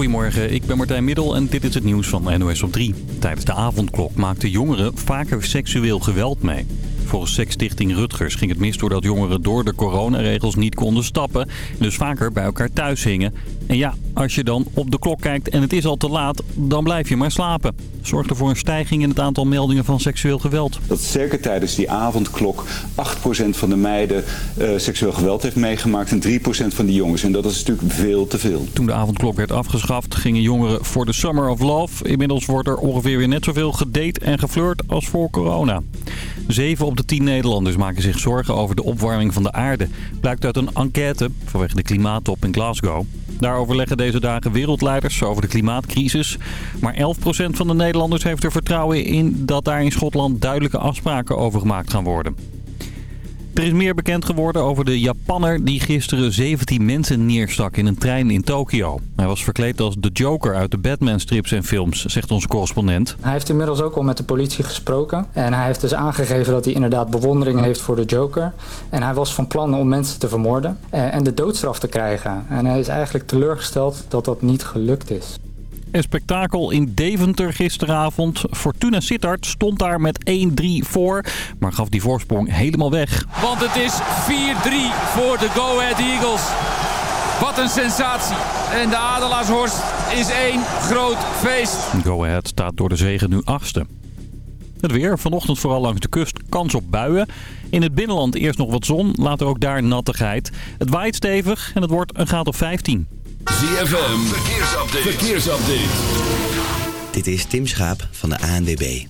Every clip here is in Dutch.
Goedemorgen, ik ben Martijn Middel en dit is het nieuws van NOS op 3. Tijdens de avondklok maakten jongeren vaker seksueel geweld mee. Volgens seksstichting Rutgers ging het mis doordat jongeren door de coronaregels niet konden stappen. Dus vaker bij elkaar thuis hingen. En ja, als je dan op de klok kijkt en het is al te laat, dan blijf je maar slapen. Zorgt er voor een stijging in het aantal meldingen van seksueel geweld. Dat zeker tijdens die avondklok 8% van de meiden uh, seksueel geweld heeft meegemaakt en 3% van die jongens. En dat is natuurlijk veel te veel. Toen de avondklok werd afgeschaft gingen jongeren voor de Summer of Love. Inmiddels wordt er ongeveer weer net zoveel gedate en geflirt als voor corona. Zeven op de tien Nederlanders maken zich zorgen over de opwarming van de aarde. Blijkt uit een enquête vanwege de klimaattop in Glasgow. Daarover leggen deze dagen wereldleiders over de klimaatcrisis. Maar 11% van de Nederlanders heeft er vertrouwen in dat daar in Schotland duidelijke afspraken over gemaakt gaan worden. Er is meer bekend geworden over de Japanner die gisteren 17 mensen neerstak in een trein in Tokio. Hij was verkleed als de Joker uit de Batman-strips en films, zegt onze correspondent. Hij heeft inmiddels ook al met de politie gesproken. En hij heeft dus aangegeven dat hij inderdaad bewondering heeft voor de Joker. En hij was van plan om mensen te vermoorden en de doodstraf te krijgen. En hij is eigenlijk teleurgesteld dat dat niet gelukt is. Een spektakel in Deventer gisteravond. Fortuna Sittard stond daar met 1-3 voor, maar gaf die voorsprong helemaal weg. Want het is 4-3 voor de Go Ahead Eagles. Wat een sensatie. En de Adelaarshorst is één groot feest. Go Ahead staat door de zegen nu achtste. Het weer, vanochtend vooral langs de kust, kans op buien. In het binnenland eerst nog wat zon, later ook daar nattigheid. Het waait stevig en het wordt een graad of 15. ZFM, verkeersupdate. verkeersupdate. Dit is Tim Schaap van de ANWB.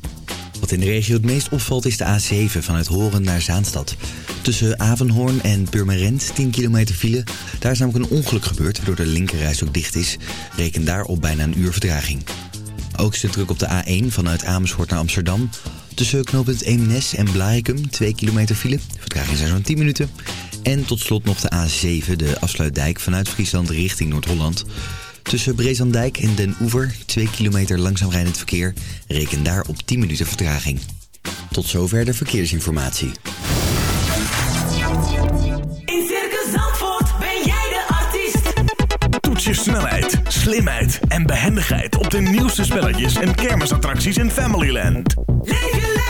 Wat in de regio het meest opvalt is de A7 vanuit Horen naar Zaanstad. Tussen Avenhoorn en Purmerend, 10 kilometer file. Daar is namelijk een ongeluk gebeurd, waardoor de linkerreis ook dicht is. Reken daar op bijna een uur vertraging. Ook zit druk op de A1 vanuit Amersfoort naar Amsterdam. Tussen knooppunt Eemnes en Blarikum, 2 kilometer file. Vertraging zijn zo'n 10 minuten. En tot slot nog de A7, de afsluitdijk vanuit Friesland richting Noord-Holland. Tussen Brezandijk en Den Oever, 2 kilometer langzaam rijdend verkeer. Reken daar op 10 minuten vertraging. Tot zover de verkeersinformatie. In Circus Zandvoort ben jij de artiest. Toets je snelheid, slimheid en behendigheid op de nieuwste spelletjes en kermisattracties in Familyland. Leef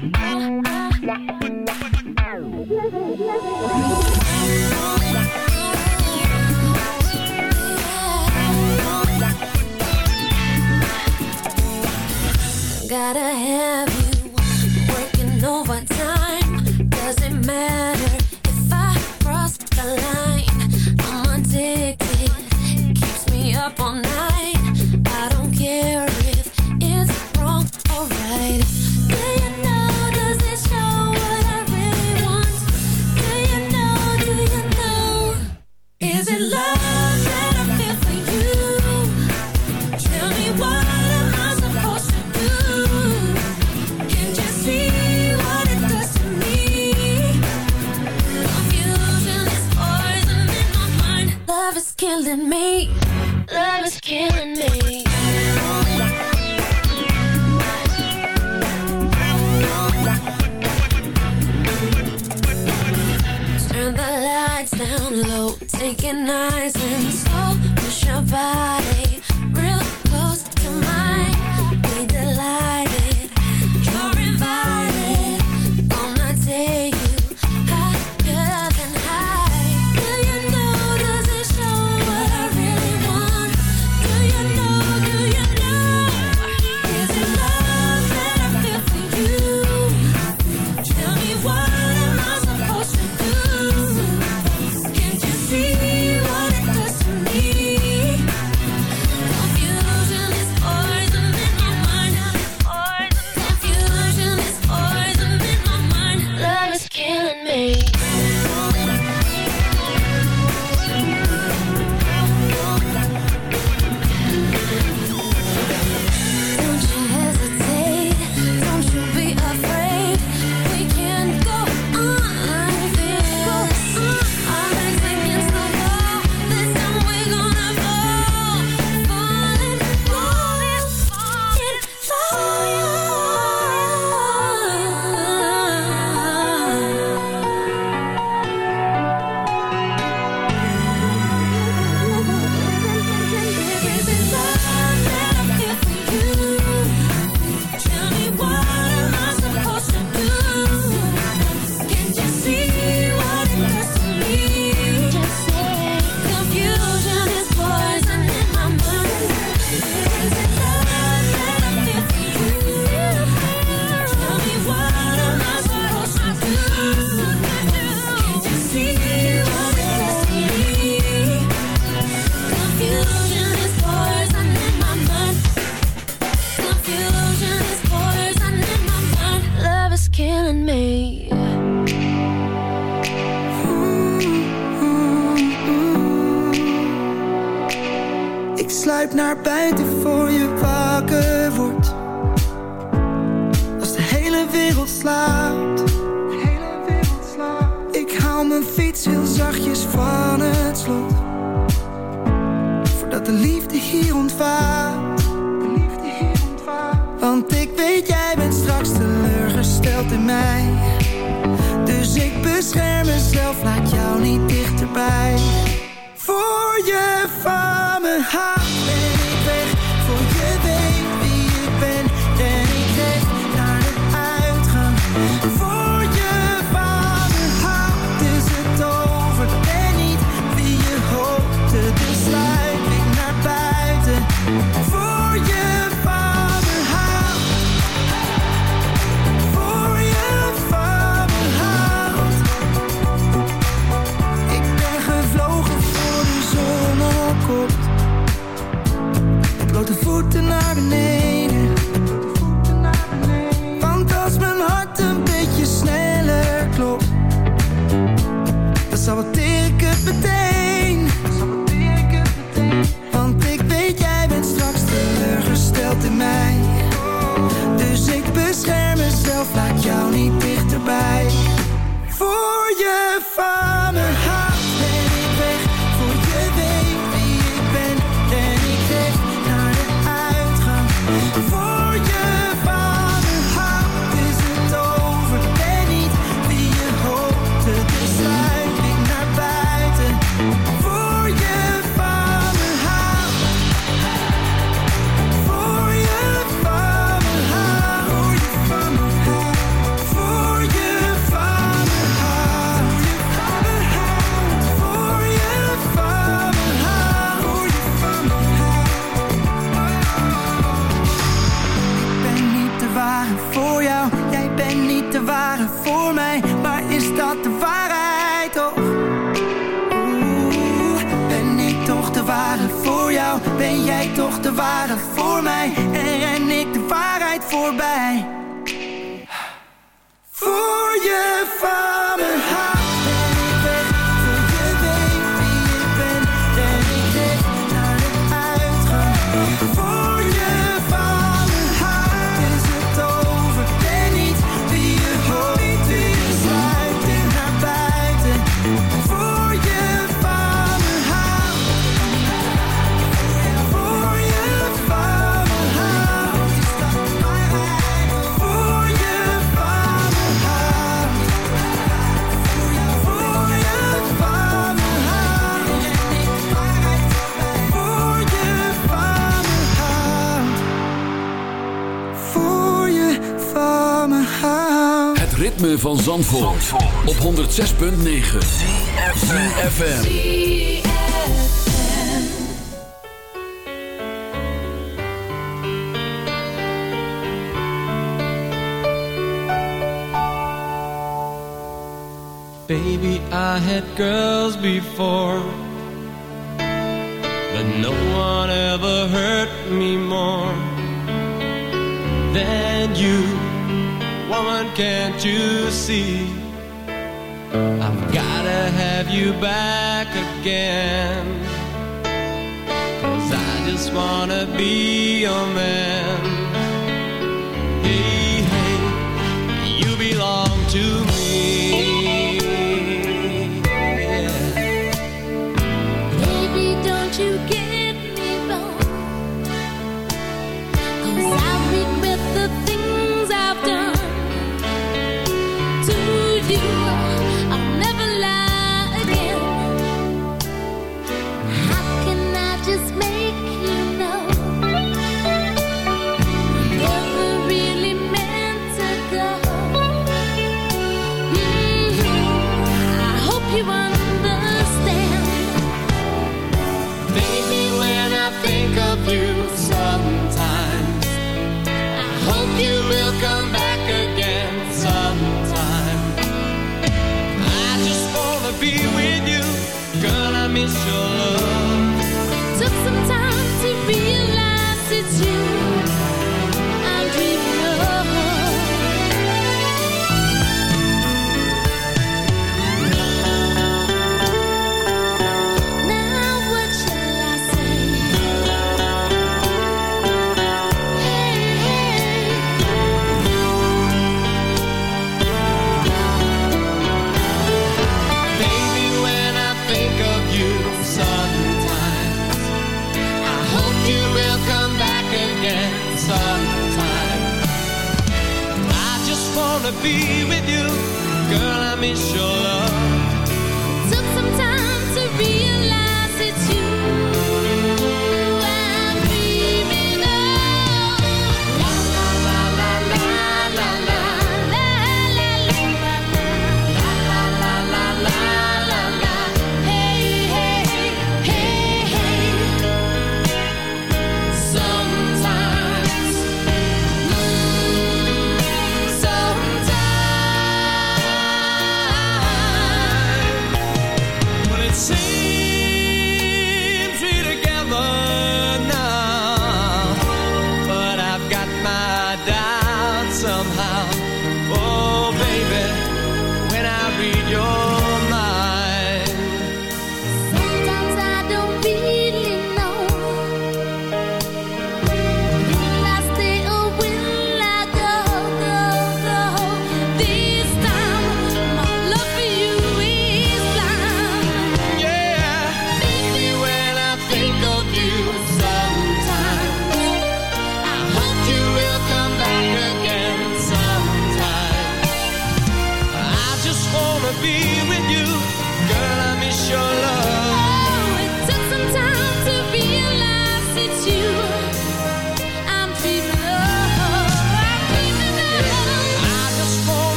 Thank you. Zandvoort, op 106.9 CFFM Baby, I had girls before But no one ever hurt me more Than you. woman, can't you see? I've gotta have you back again. Cause I just wanna be your man.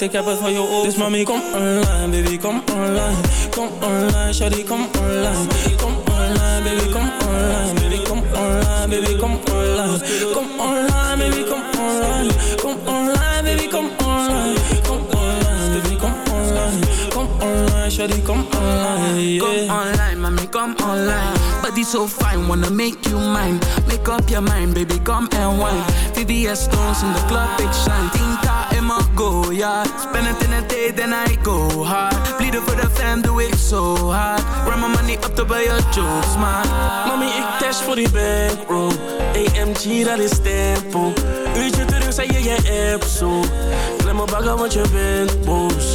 Want ik heb het voor je over Dus mami, kom online, baby, kom online. Kom online, shawty, kom online. Kom online, baby, kom online. Baby, kom online, baby, kom online. Kom online, baby, kom online. Kom online, baby, kom online. Kom online, baby, kom online. Kom online, shawty, kom online, Come online, mommy, come online. Body so fine, wanna make you mine. Make up your mind, baby, come and wine. VVS stones in the club, big shine. Tinta in my go, yeah. Spend it in a day, then I go hard. Bleeden for the fam, doe ik zo hard. Run my money up to buy your jokes, man. Mami, ik dash voor die bankroll AMG, dat is tempo Uurtje terug, zei je je app zo Klem me bagger, want je bent boos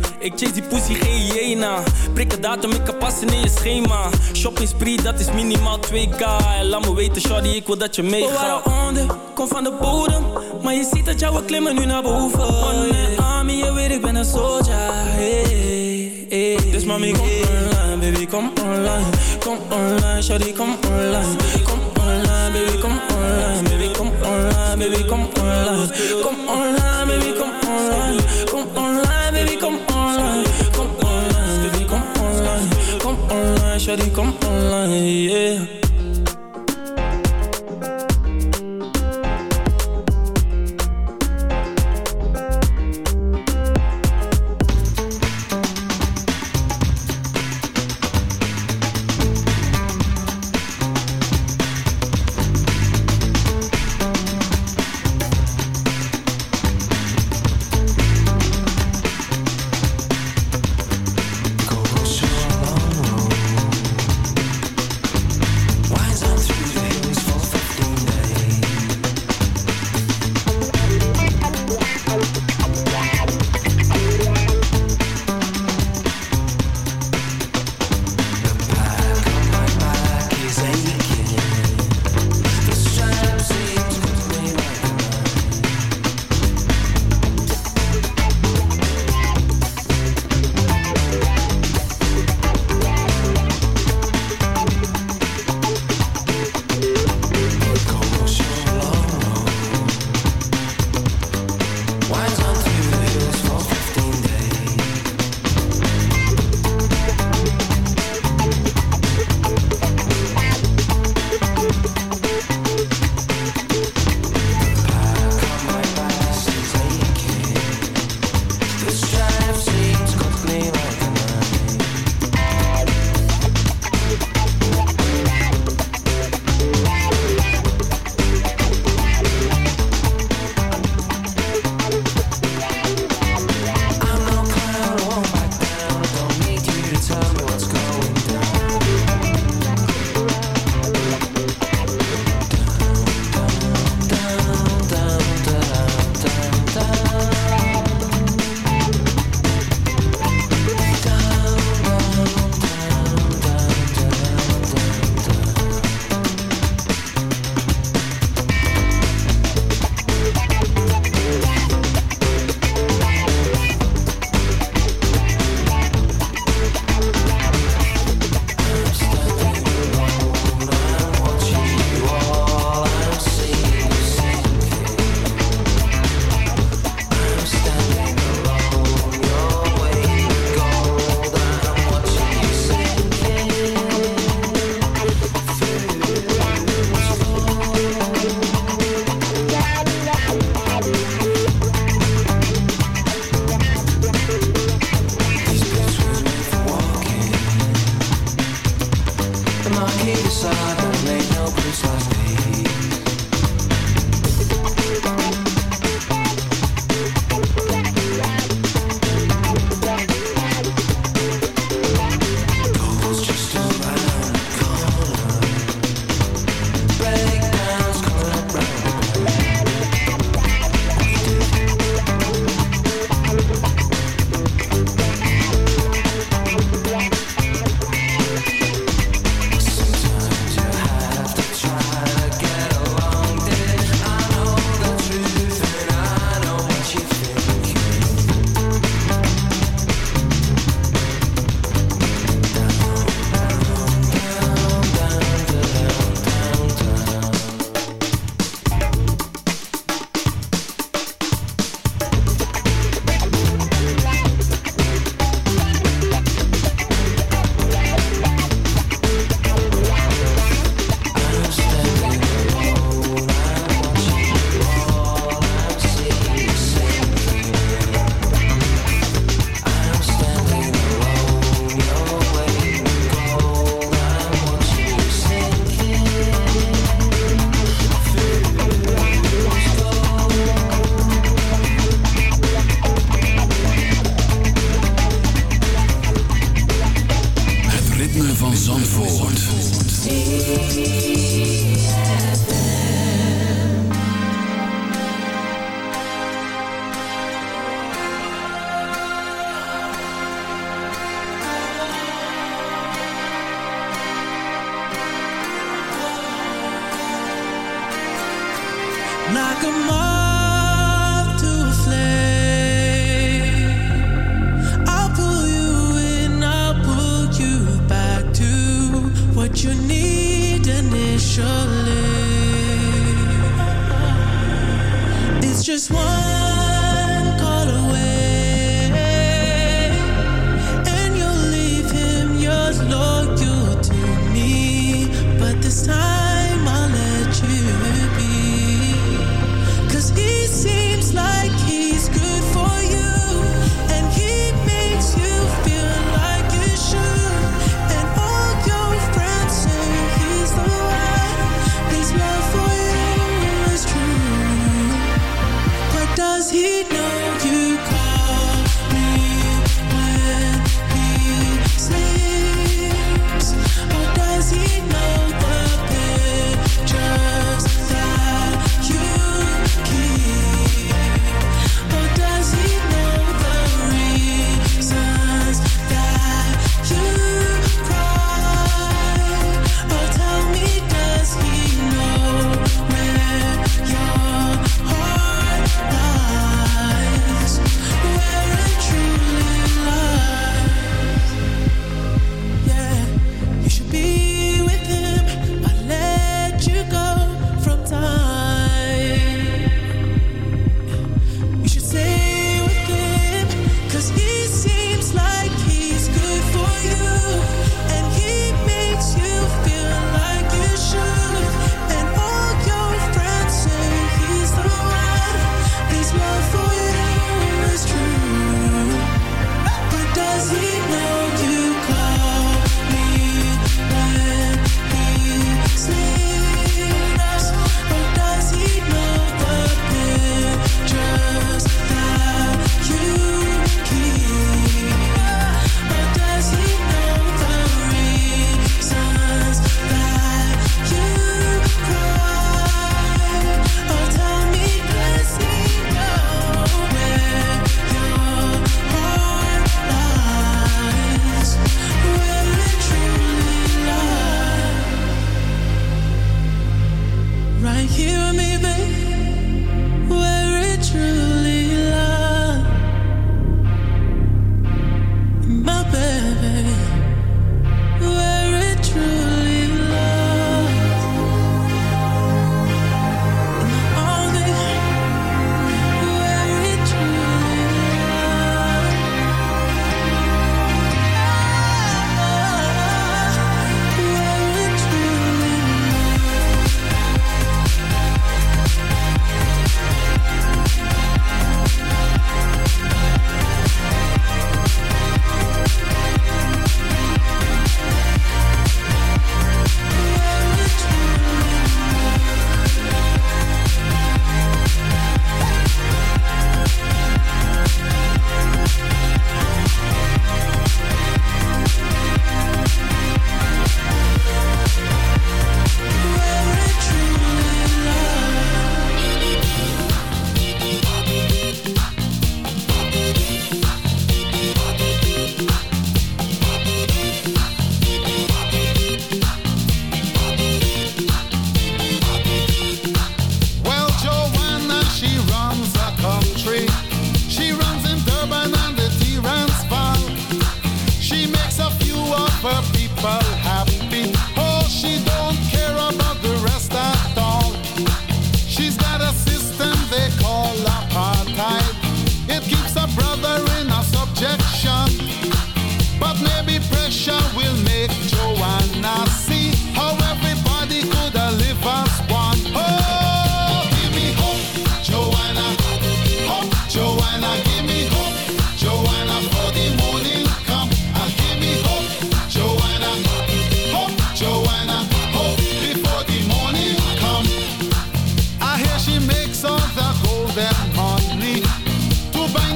Ik chase die pussy, geen hyena. Prik een datum, ik kan passen in je schema. Shopping spree, dat is minimaal 2k. En laat me weten, shawty, ik wil dat je We meegaat. waren onder, kom van de bodem Maar je ziet dat jouw klimmen nu naar boven One man army, je weet ik ben een soldier hey, hey. Dus mami, kom online, baby, kom online Kom online, shawty, kom online Kom online, baby, kom online Baby, kom online, baby, kom online Kom online, shawty, kom online,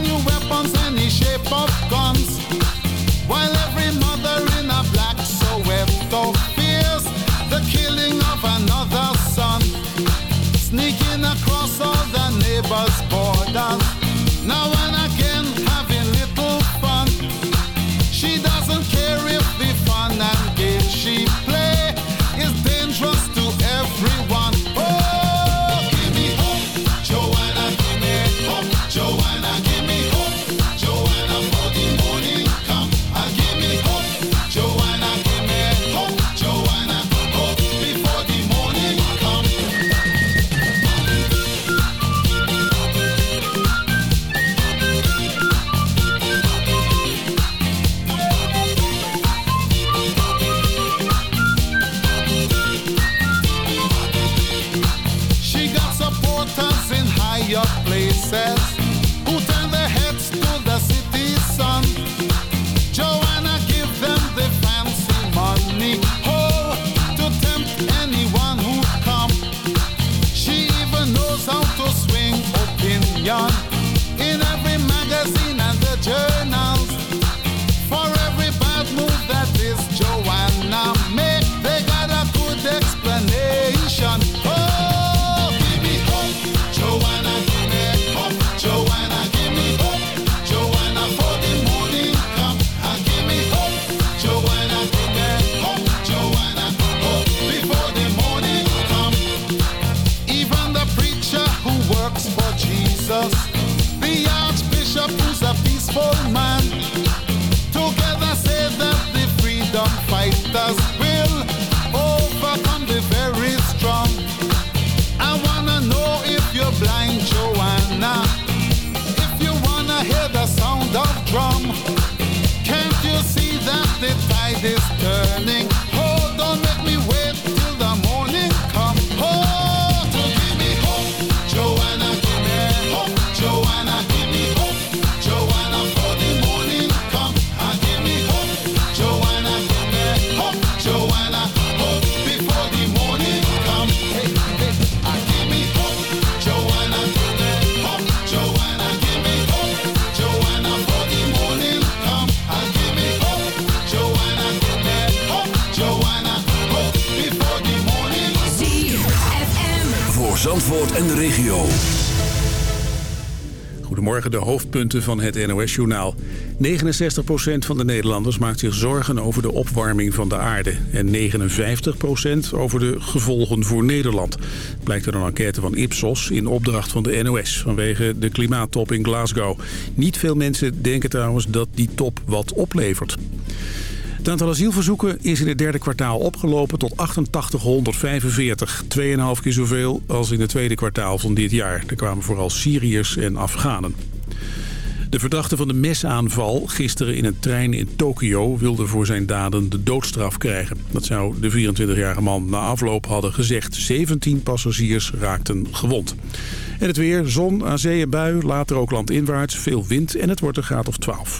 New weapons Goedemorgen, de hoofdpunten van het NOS-journaal. 69% van de Nederlanders maakt zich zorgen over de opwarming van de aarde. En 59% over de gevolgen voor Nederland. Blijkt uit een enquête van Ipsos in opdracht van de NOS... vanwege de klimaattop in Glasgow. Niet veel mensen denken trouwens dat die top wat oplevert. Het aantal asielverzoeken is in het derde kwartaal opgelopen tot 8845. 2,5 keer zoveel als in het tweede kwartaal van dit jaar. Er kwamen vooral Syriërs en Afghanen. De verdachte van de mesaanval gisteren in een trein in Tokio... wilde voor zijn daden de doodstraf krijgen. Dat zou de 24-jarige man na afloop hadden gezegd. 17 passagiers raakten gewond. En het weer, zon, aan zee en bui, later ook landinwaarts, veel wind... en het wordt een graad of 12.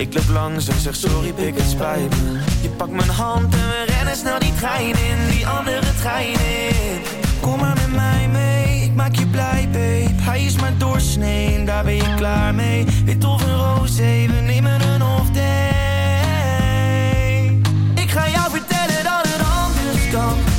Ik loop langs en zeg sorry, pik het spijt me. Je pakt mijn hand en we rennen snel die trein in, die andere trein in. Kom maar met mij mee, ik maak je blij, babe. Hij is maar doorsnee daar ben je klaar mee. Wit of een roze, we nemen een off day. Ik ga jou vertellen dat het anders kan.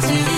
to